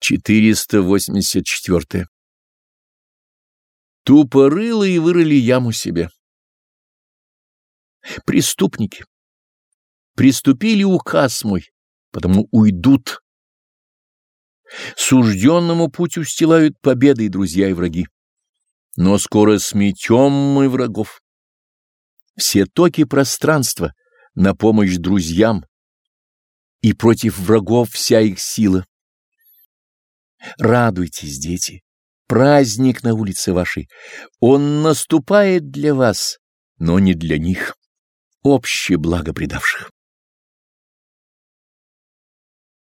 484. Тупорылые вырыли яму себе. Преступники. Приступили указ мой, потому уйдут. Сужденному путь устилают победы и друзья и враги. Но скоро сметем мы врагов. Все токи пространства на помощь друзьям, и против врагов вся их сила. Радуйтесь, дети, праздник на улице вашей. Он наступает для вас, но не для них, общее благо предавших.